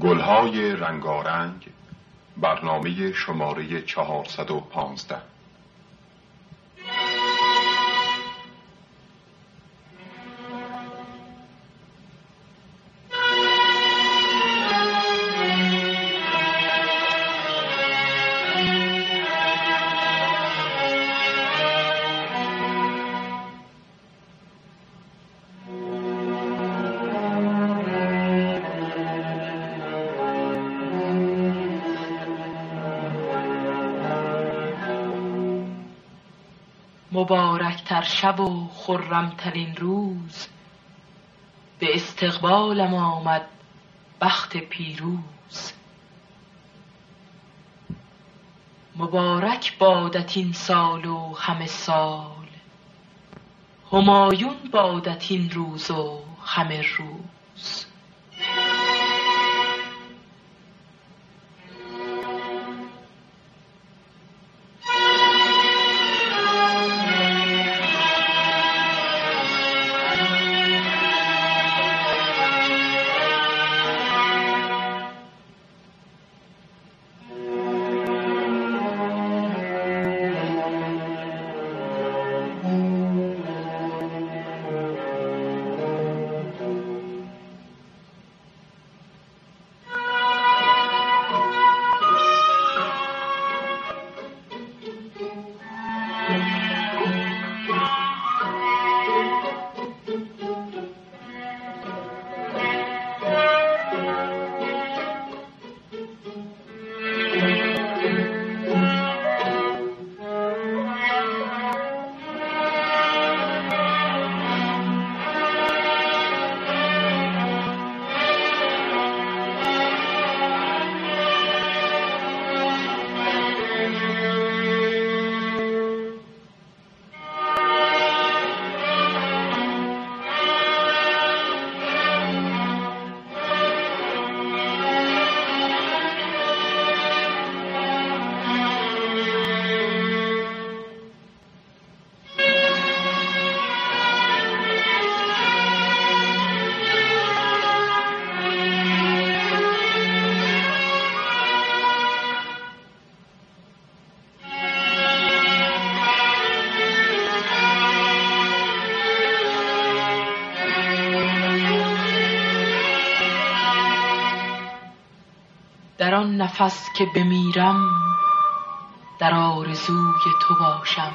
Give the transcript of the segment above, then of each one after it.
گلهای رنگارنگ برنامه شماره 415 مبارکتر شب و خرمترین روز به استقبالم آمد بخت پیروز. مبارک بادت این سال و همه سال همایون بادت این روز و همه روز. نفس که بمیرم در آرزوی تو باشم.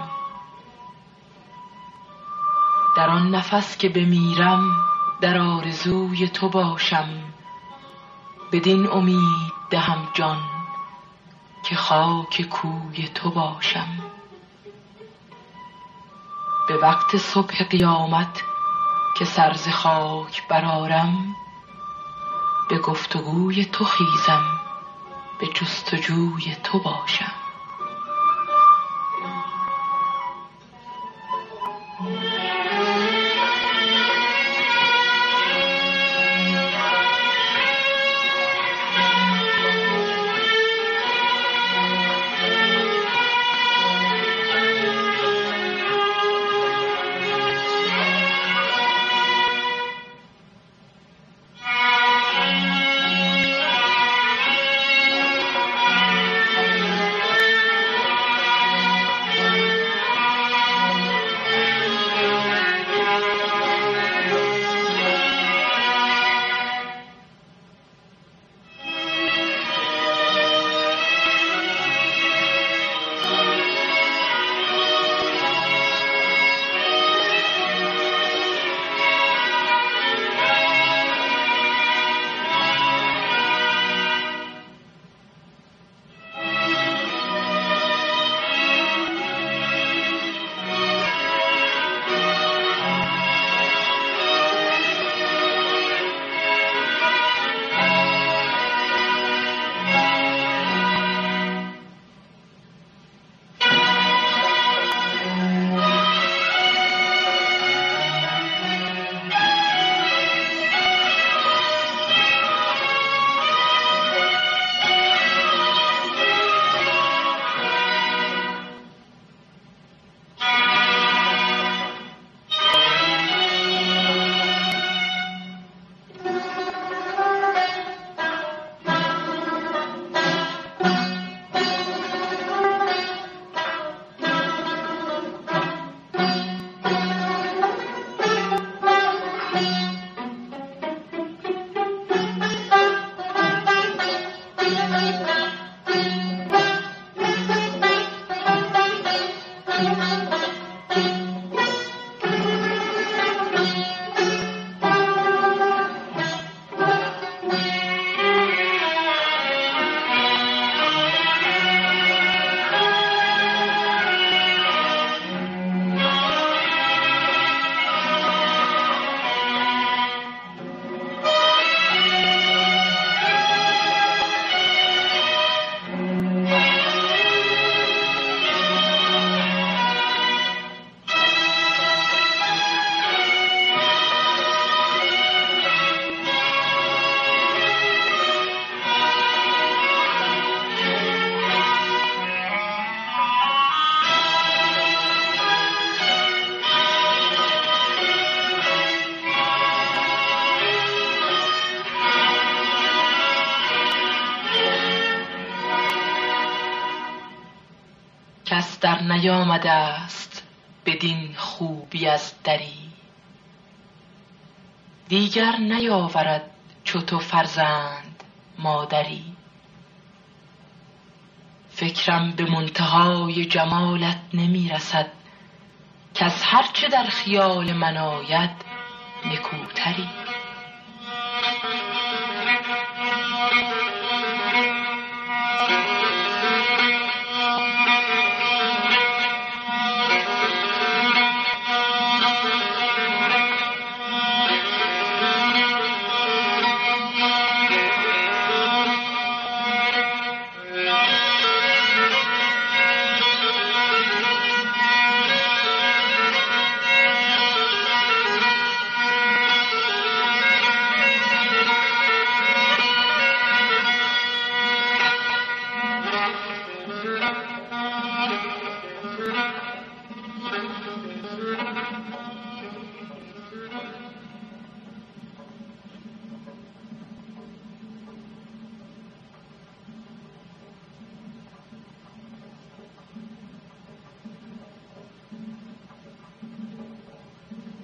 در آن نفس که بمیرم در آرزوی تو باشم. بدین امید دهم جان که خاک کوی تو باشم. به وقت صبح قیامت که سر ز خاک برآرم به گفت و گوی تو خیزم. به جستجوی تو باشم. نیامده است بدین خوبی از دری. دیگر نیاورد چو تو فرزند مادری. فکرم به منتهای جمالت نمی رسد کز هر چه در خیال من آید نکوتری.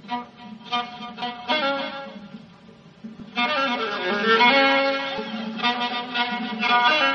Thank you.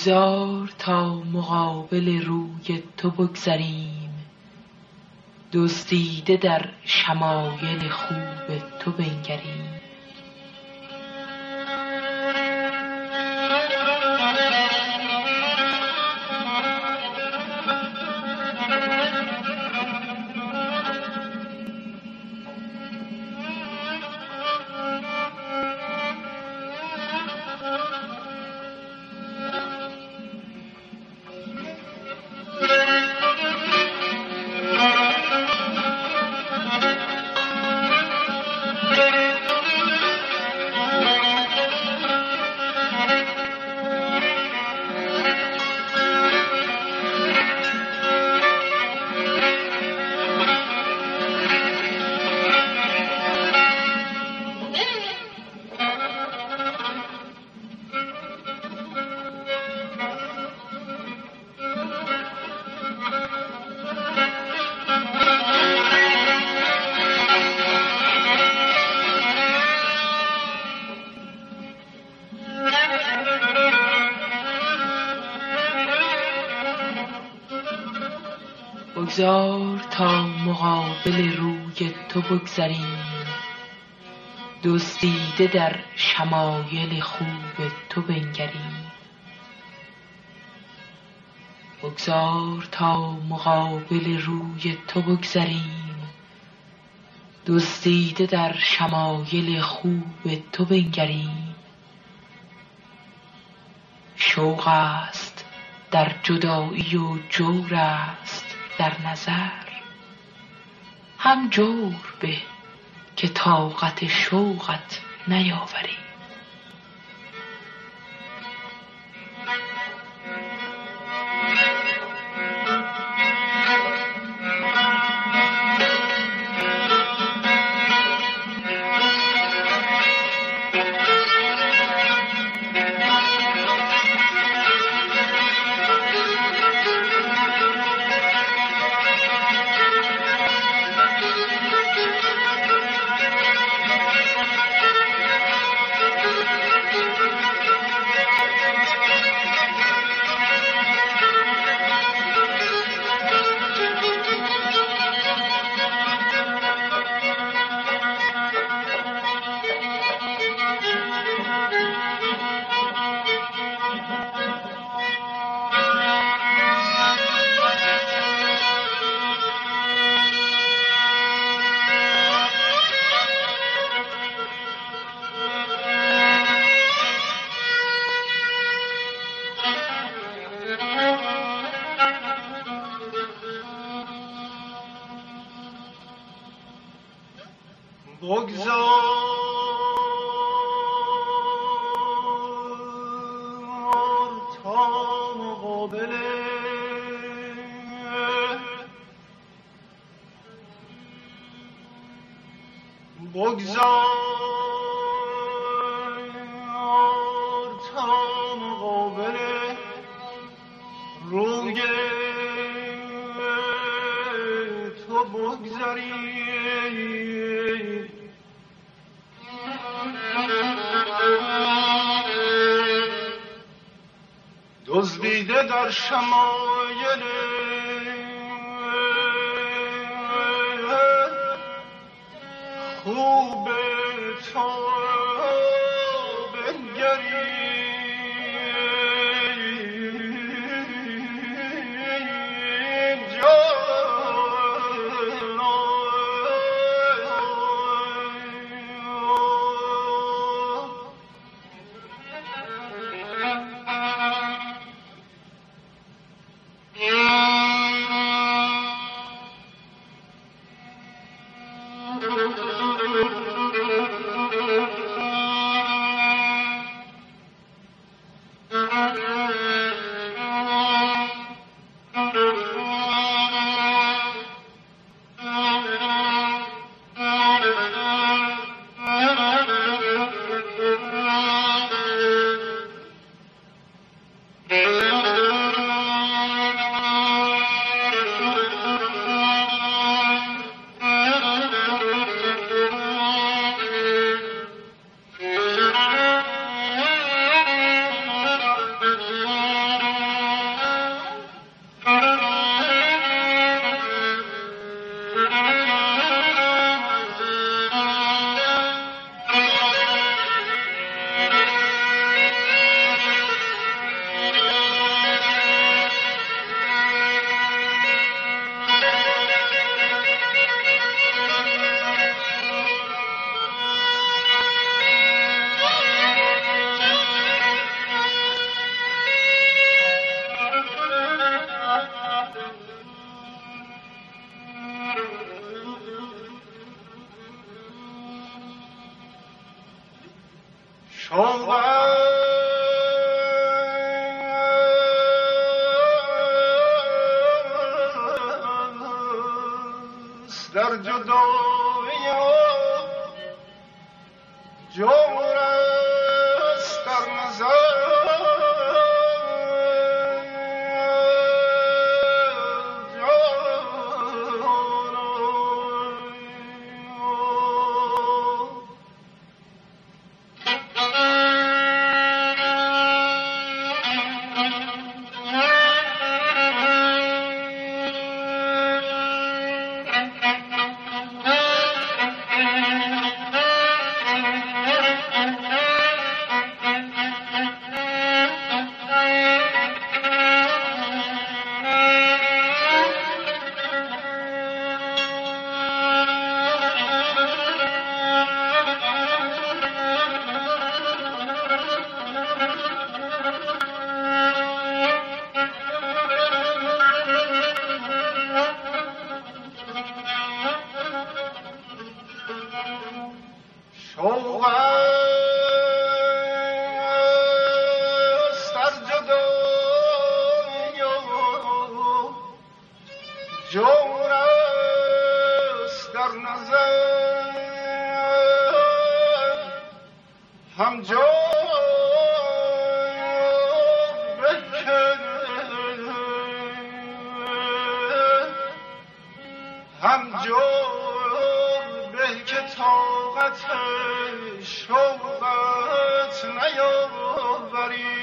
بگذار تا مقابل روی تو بگذریم. دزدیده در شمایل خوب تو بنگریم. مقابل روی تو بگذریم. دزدیده در شمایل خوب تو بنگریم. بگذار تا مقابل روی تو بگذریم. دزدیده در شمایل خوب تو بنگریم. شوق است در جدایی و جور است در نظر. هم جور به که طاقت شوقت نیاوریم در شمایل هم جور به که طاقت شوقت نیاوری.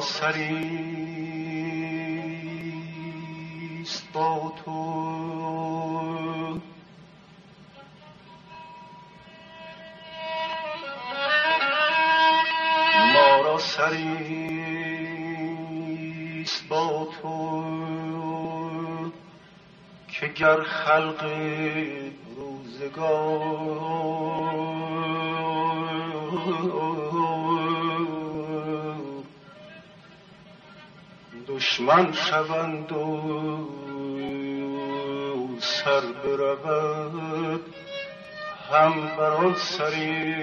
سریست با تو. ما سریست با تو. که گر خلق روزگار دشمن شوند و سر برود. هم بران سری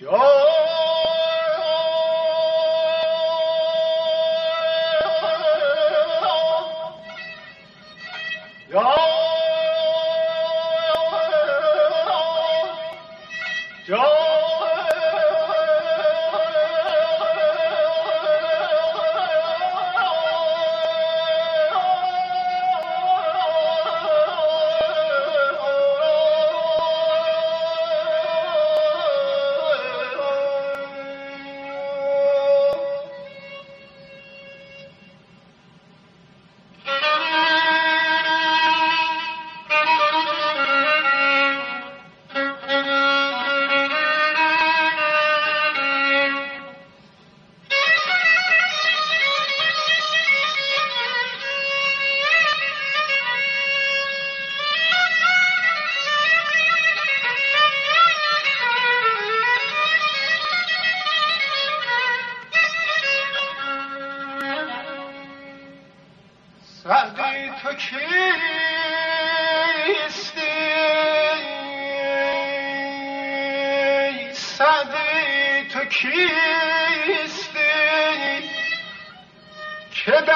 یا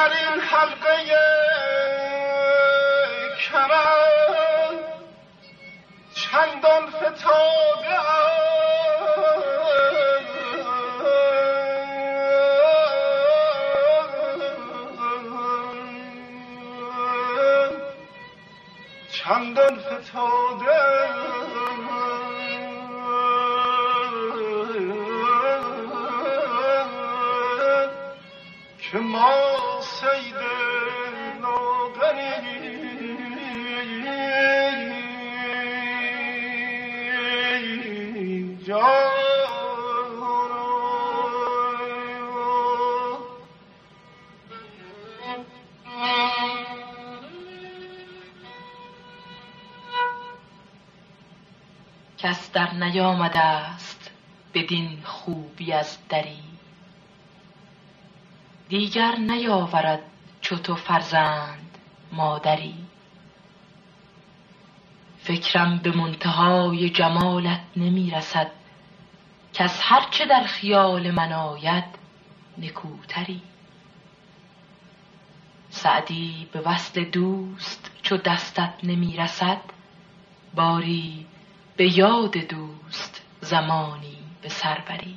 نار حلقيه در نیامده است بدین خوبی از دری. دیگر نیاورد چو تو فرزند مادری. فکرم به منتهای جمالت نمی رسد کز هرچه در خیال من آید نکوتری. سعدی به وصل دوست چو دستت نمی رسد باری به یاد دوست زمانی به سر بری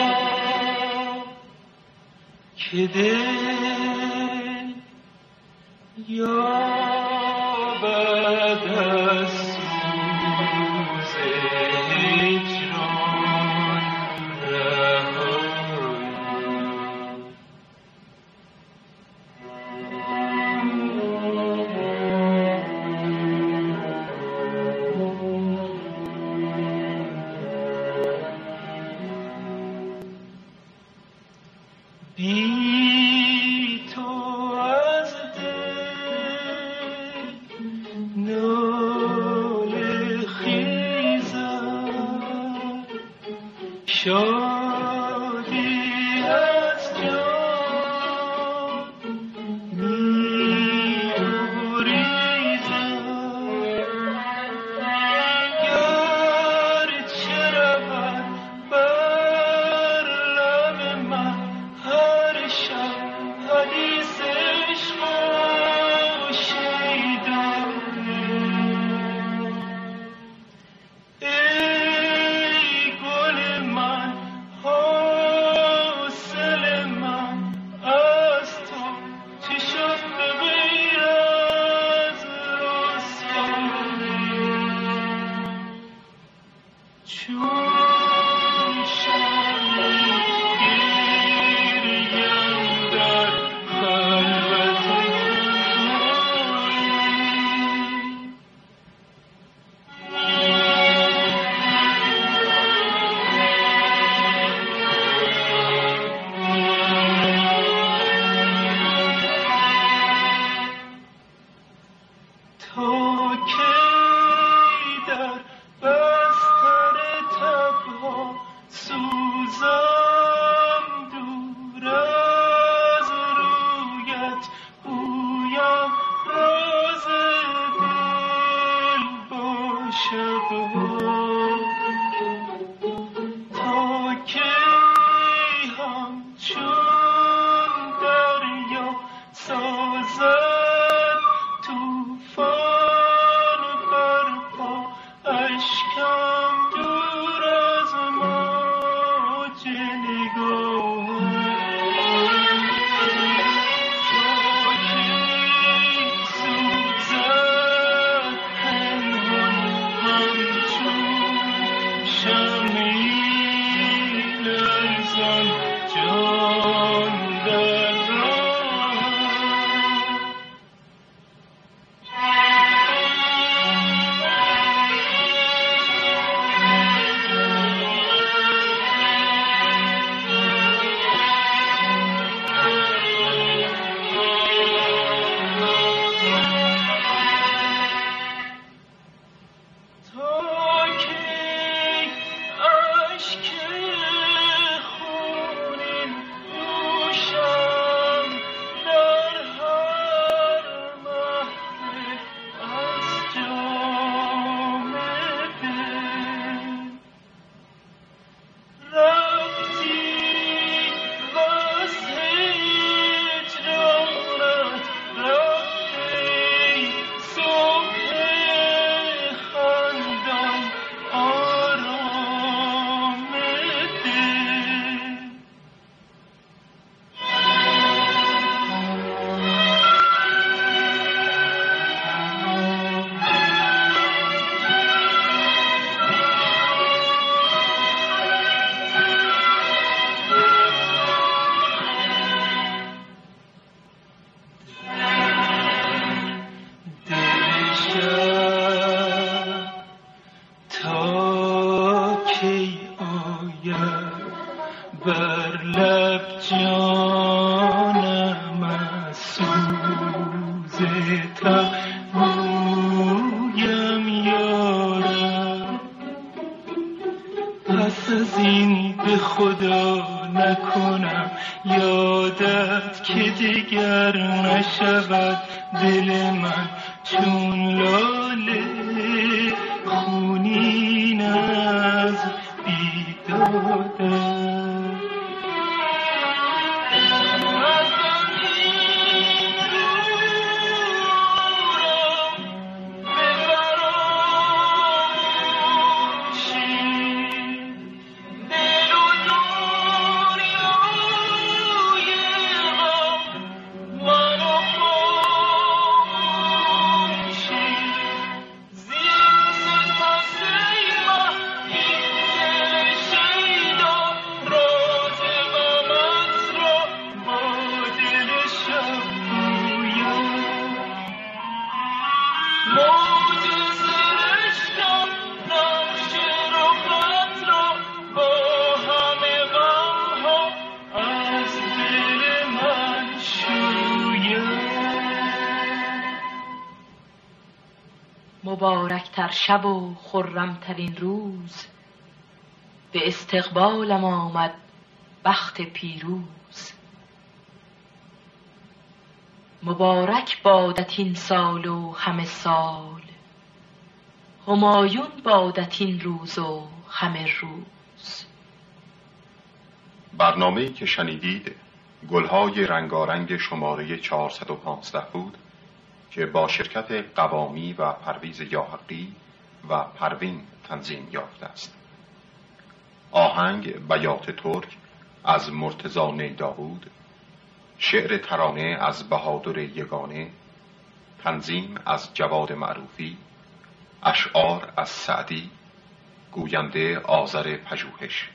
که دل مبارکتر شب و خرمترین روز. به استقبالم آمد بخت پیروز. مبارک بادت این سال و همه سال. همایون بادت این روز و همه روز. برنامه که شنیدید گلهای رنگارنگ شماره 415 بود. که با شرکت قوامی و پرویز یاحقی و پروین تنظیم یافته است. آهنگ بیات ترک از مرتزا نیداود شعر ترانه از بهادر یگانه تنظیم از جواد معروفی اشعار از سعدی گوینده آذر پژوهش.